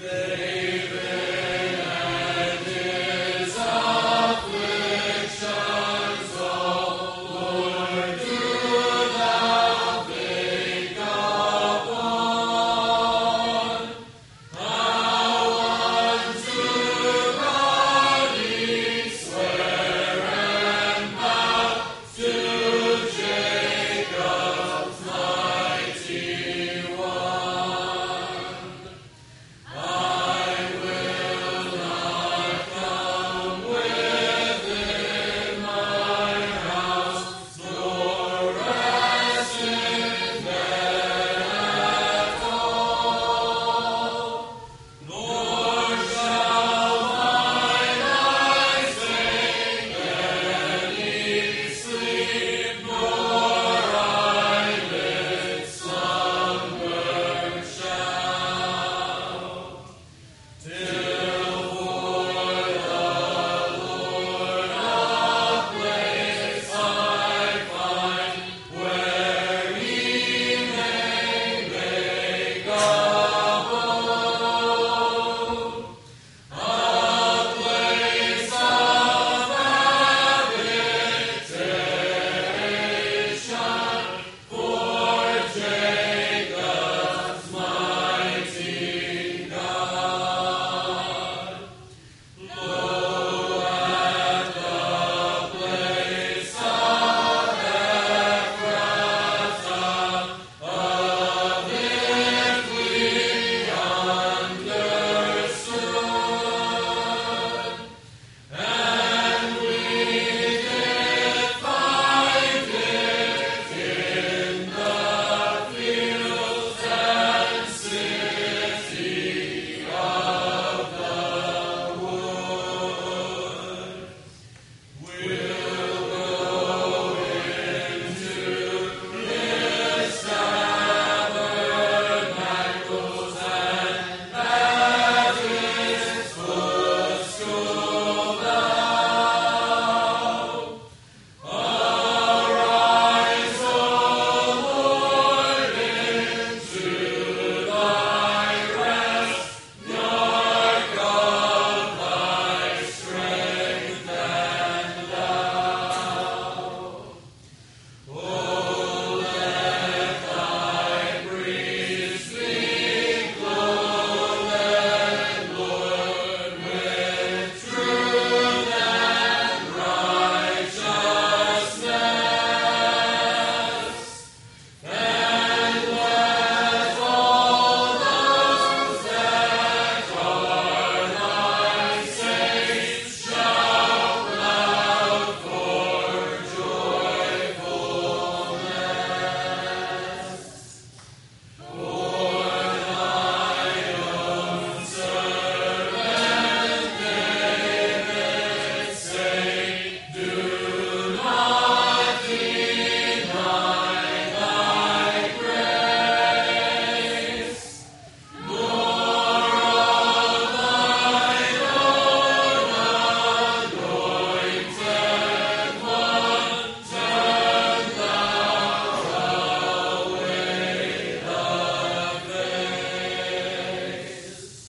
They